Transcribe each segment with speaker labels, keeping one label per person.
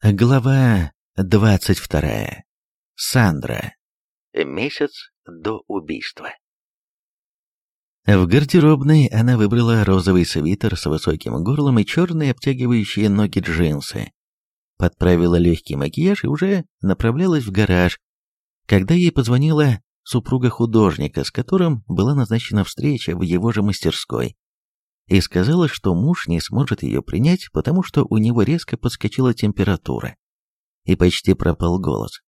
Speaker 1: Глава 22. Сандра. Месяц до убийства. В гардеробной она выбрала розовый свитер с высоким горлом и черные обтягивающие ноги джинсы. Подправила легкий макияж и уже направлялась в гараж, когда ей позвонила супруга художника, с которым была назначена встреча в его же мастерской и сказала, что муж не сможет ее принять, потому что у него резко подскочила температура и почти пропал голос.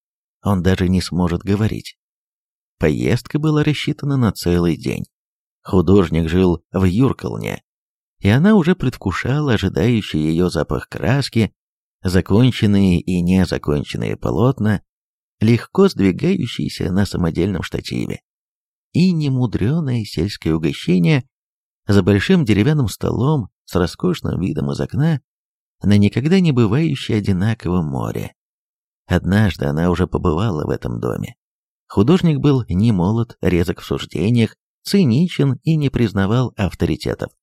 Speaker 1: Он даже не сможет говорить. Поездка была рассчитана на целый день. Художник жил в Юркалне, и она уже предвкушала ожидающий ее запах краски, законченные и незаконченные полотна, легко сдвигающиеся на самодельном штативе, и немудреное сельское угощение, за большим деревянным столом с роскошным видом из окна на никогда не бывающее одинаково море. Однажды она уже побывала в этом доме. Художник был немолод, резок в суждениях, циничен и не признавал авторитетов.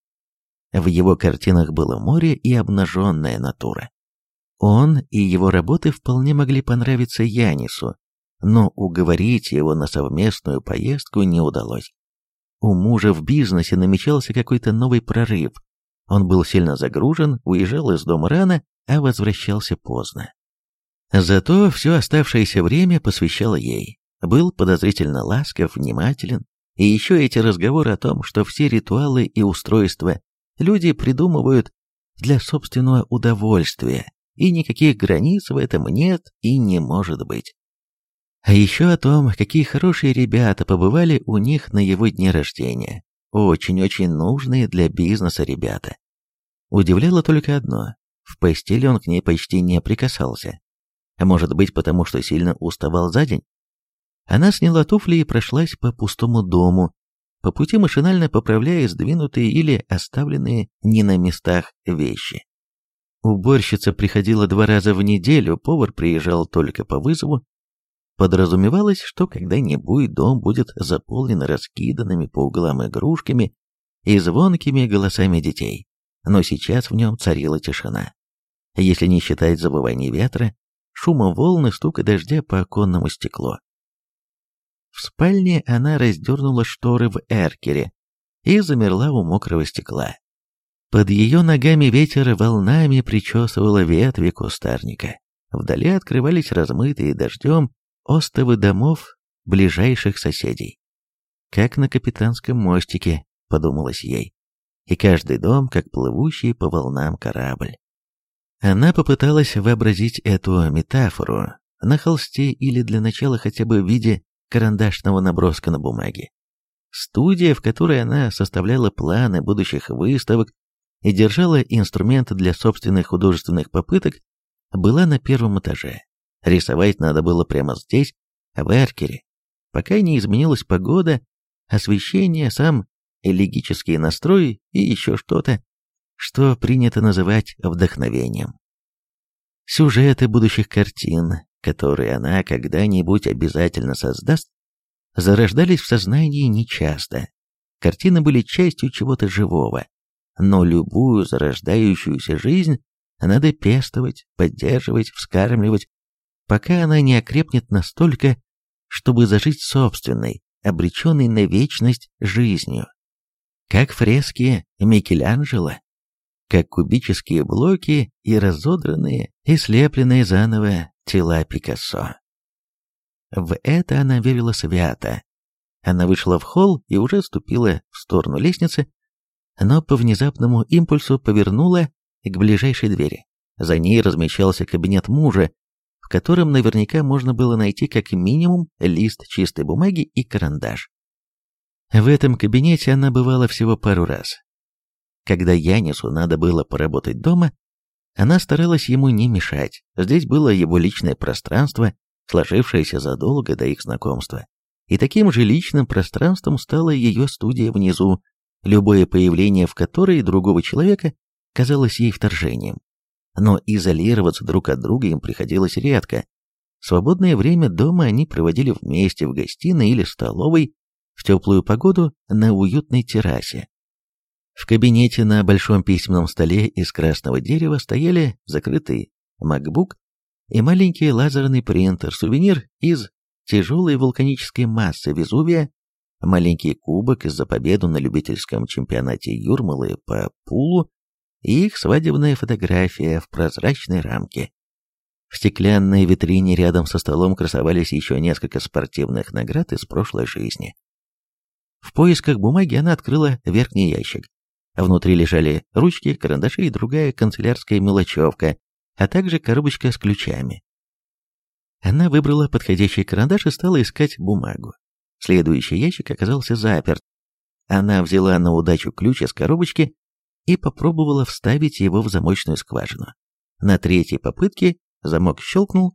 Speaker 1: В его картинах было море и обнаженная натура. Он и его работы вполне могли понравиться Янису, но уговорить его на совместную поездку не удалось. У мужа в бизнесе намечался какой-то новый прорыв. Он был сильно загружен, уезжал из дома рано, а возвращался поздно. Зато все оставшееся время посвящал ей. Был подозрительно ласков, внимателен. И еще эти разговоры о том, что все ритуалы и устройства люди придумывают для собственного удовольствия, и никаких границ в этом нет и не может быть. А еще о том, какие хорошие ребята побывали у них на его дне рождения. Очень-очень нужные для бизнеса ребята. Удивляло только одно. В постели он к ней почти не прикасался. А Может быть, потому что сильно уставал за день? Она сняла туфли и прошлась по пустому дому, по пути машинально поправляя сдвинутые или оставленные не на местах вещи. Уборщица приходила два раза в неделю, повар приезжал только по вызову, Подразумевалось, что когда-нибудь дом будет заполнен раскиданными по углам игрушками и звонкими голосами детей, но сейчас в нем царила тишина. Если не считать завываний ветра, шума волн и стука дождя по оконному стеклу. В спальне она раздернула шторы в эркере и замерла у мокрого стекла. Под ее ногами ветер волнами причесывала ветви кустарника. Вдали открывались размытые дождем остовы домов ближайших соседей. «Как на капитанском мостике», — подумалось ей. «И каждый дом, как плывущий по волнам корабль». Она попыталась вообразить эту метафору на холсте или для начала хотя бы в виде карандашного наброска на бумаге. Студия, в которой она составляла планы будущих выставок и держала инструменты для собственных художественных попыток, была на первом этаже. Рисовать надо было прямо здесь, а в Эркере. Пока не изменилась погода, освещение, сам элегический настрой и еще что-то, что принято называть вдохновением. Сюжеты будущих картин, которые она когда-нибудь обязательно создаст, зарождались в сознании нечасто. Картины были частью чего-то живого, но любую зарождающуюся жизнь надо пестовать, поддерживать, вскармливать, пока она не окрепнет настолько, чтобы зажить собственной, обреченной на вечность жизнью. Как фрески Микеланджело, как кубические блоки и разодранные и слепленные заново тела Пикассо. В это она верила свято. Она вышла в холл и уже ступила в сторону лестницы, но по внезапному импульсу повернула к ближайшей двери. За ней размещался кабинет мужа, в котором наверняка можно было найти как минимум лист чистой бумаги и карандаш. В этом кабинете она бывала всего пару раз. Когда Янису надо было поработать дома, она старалась ему не мешать. Здесь было его личное пространство, сложившееся задолго до их знакомства. И таким же личным пространством стала ее студия внизу, любое появление в которой другого человека казалось ей вторжением но изолироваться друг от друга им приходилось редко. Свободное время дома они проводили вместе в гостиной или столовой, в теплую погоду на уютной террасе. В кабинете на большом письменном столе из красного дерева стояли закрытый MacBook и маленький лазерный принтер, сувенир из тяжелой вулканической массы Везувия, маленький кубок из-за победу на любительском чемпионате Юрмалы по пулу и их свадебная фотография в прозрачной рамке. В стеклянной витрине рядом со столом красовались еще несколько спортивных наград из прошлой жизни. В поисках бумаги она открыла верхний ящик. Внутри лежали ручки, карандаши и другая канцелярская мелочевка, а также коробочка с ключами. Она выбрала подходящий карандаш и стала искать бумагу. Следующий ящик оказался заперт. Она взяла на удачу ключ из коробочки и попробовала вставить его в замочную скважину. На третьей попытке замок щелкнул,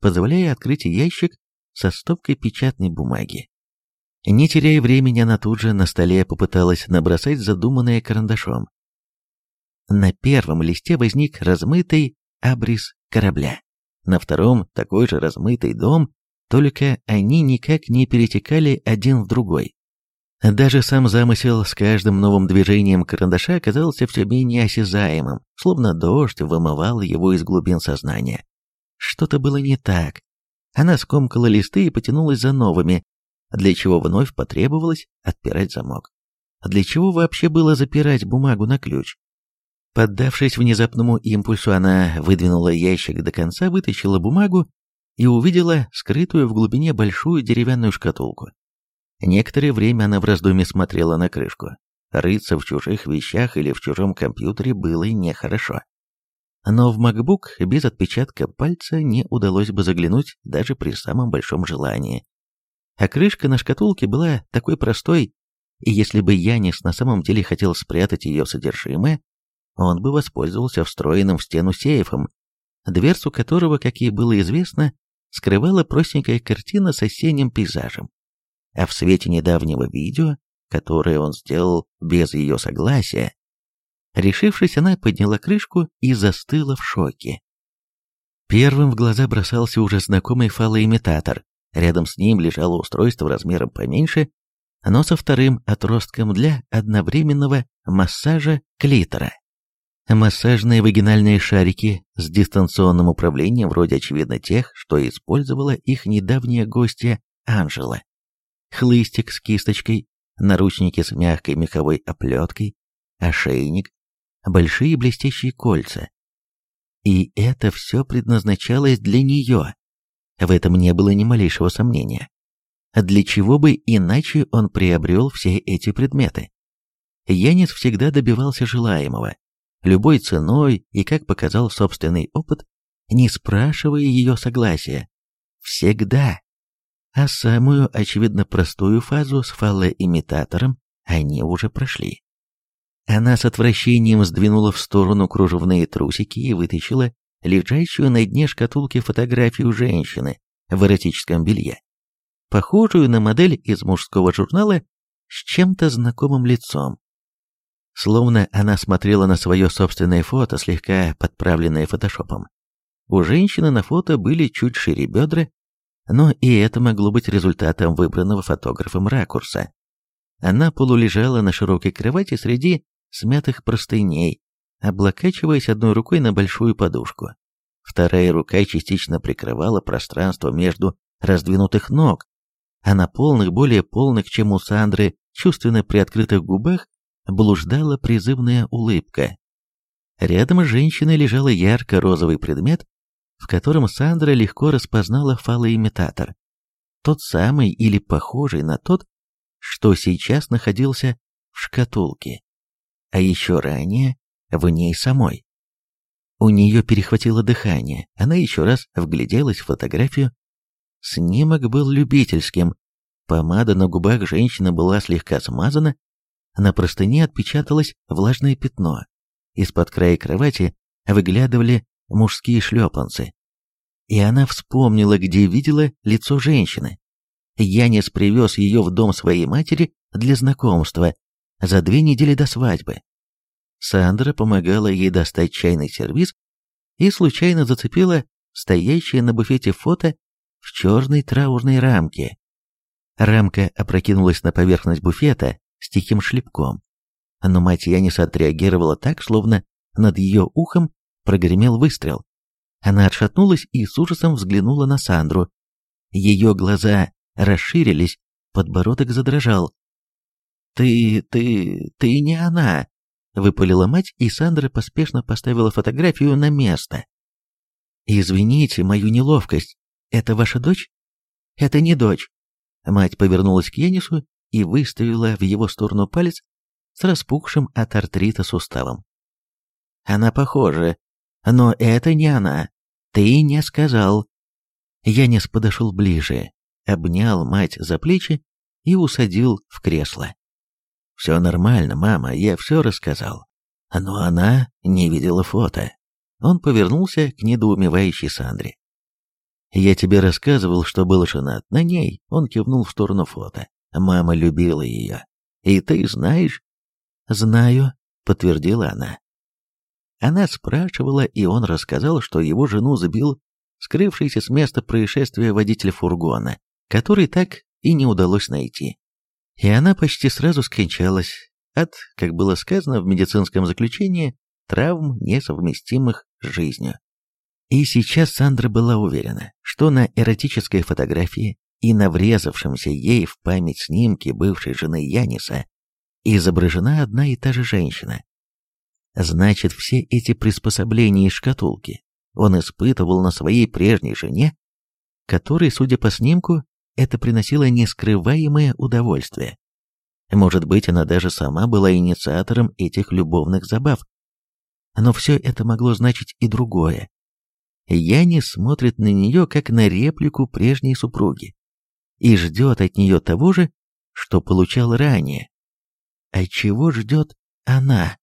Speaker 1: позволяя открыть ящик со стопкой печатной бумаги. Не теряя времени, она тут же на столе попыталась набросать задуманное карандашом. На первом листе возник размытый абрис корабля. На втором такой же размытый дом, только они никак не перетекали один в другой. Даже сам замысел с каждым новым движением карандаша оказался все менее осязаемым, словно дождь вымывал его из глубин сознания. Что-то было не так. Она скомкала листы и потянулась за новыми, для чего вновь потребовалось отпирать замок. а Для чего вообще было запирать бумагу на ключ? Поддавшись внезапному импульсу, она выдвинула ящик до конца, вытащила бумагу и увидела скрытую в глубине большую деревянную шкатулку. Некоторое время она в раздумье смотрела на крышку. Рыться в чужих вещах или в чужом компьютере было нехорошо. Но в MacBook без отпечатка пальца не удалось бы заглянуть даже при самом большом желании. А крышка на шкатулке была такой простой, и если бы Янис на самом деле хотел спрятать ее содержимое, он бы воспользовался встроенным в стену сейфом, дверцу которого, как ей было известно, скрывала простенькая картина с осенним пейзажем а в свете недавнего видео, которое он сделал без ее согласия, решившись, она подняла крышку и застыла в шоке. Первым в глаза бросался уже знакомый фалоимитатор. Рядом с ним лежало устройство размером поменьше, но со вторым отростком для одновременного массажа клитора. Массажные вагинальные шарики с дистанционным управлением вроде очевидно тех, что использовала их недавняя гостья Анжела хлыстик с кисточкой, наручники с мягкой меховой оплеткой, ошейник, большие блестящие кольца. И это все предназначалось для нее. В этом не было ни малейшего сомнения. Для чего бы иначе он приобрел все эти предметы? Янис всегда добивался желаемого, любой ценой и, как показал собственный опыт, не спрашивая ее согласия. Всегда а самую, очевидно, простую фазу с фалоимитатором они уже прошли. Она с отвращением сдвинула в сторону кружевные трусики и вытащила лежащую на дне шкатулки фотографию женщины в эротическом белье, похожую на модель из мужского журнала с чем-то знакомым лицом. Словно она смотрела на свое собственное фото, слегка подправленное фотошопом. У женщины на фото были чуть шире бедра, но и это могло быть результатом выбранного фотографом ракурса. Она полулежала на широкой кровати среди смятых простыней, облокачиваясь одной рукой на большую подушку. Вторая рука частично прикрывала пространство между раздвинутых ног, а на полных, более полных, чем у Сандры, чувственно приоткрытых губах блуждала призывная улыбка. Рядом с женщиной лежал ярко-розовый предмет, в котором Сандра легко распознала фалоимитатор. Тот самый или похожий на тот, что сейчас находился в шкатулке, а еще ранее в ней самой. У нее перехватило дыхание, она еще раз вгляделась в фотографию. Снимок был любительским, помада на губах женщины была слегка смазана, на простыне отпечаталось влажное пятно, из-под края кровати выглядывали мужские шлепанцы. И она вспомнила, где видела лицо женщины. Янис привез ее в дом своей матери для знакомства за две недели до свадьбы. Сандра помогала ей достать чайный сервиз и случайно зацепила стоящее на буфете фото в черной траурной рамке. Рамка опрокинулась на поверхность буфета с тихим шлепком, но мать Яниса отреагировала так, словно над ее ухом прогремел выстрел. Она отшатнулась и с ужасом взглянула на Сандру. Ее глаза расширились, подбородок задрожал. «Ты... ты... ты не она!» — выпалила мать, и Сандра поспешно поставила фотографию на место. «Извините мою неловкость. Это ваша дочь?» «Это не дочь». Мать повернулась к Енису и выставила в его сторону палец с распухшим от артрита суставом. «Она похожа но это не она. Ты не сказал. Янис подошел ближе, обнял мать за плечи и усадил в кресло. «Все нормально, мама, я все рассказал». Но она не видела фото. Он повернулся к недоумевающей Сандре. «Я тебе рассказывал, что был женат на ней», — он кивнул в сторону фото. «Мама любила ее. И ты знаешь?» «Знаю», — подтвердила она. Она спрашивала, и он рассказал, что его жену забил скрывшийся с места происшествия водитель фургона, который так и не удалось найти. И она почти сразу скончалась от, как было сказано в медицинском заключении, травм, несовместимых с жизнью. И сейчас Сандра была уверена, что на эротической фотографии и на врезавшемся ей в память снимке бывшей жены Яниса изображена одна и та же женщина, Значит, все эти приспособления и шкатулки он испытывал на своей прежней жене, которой, судя по снимку, это приносило нескрываемое удовольствие. Может быть, она даже сама была инициатором этих любовных забав. Но все это могло значить и другое. Яни смотрит на нее, как на реплику прежней супруги, и ждет от нее того же, что получал ранее. А чего ждет она?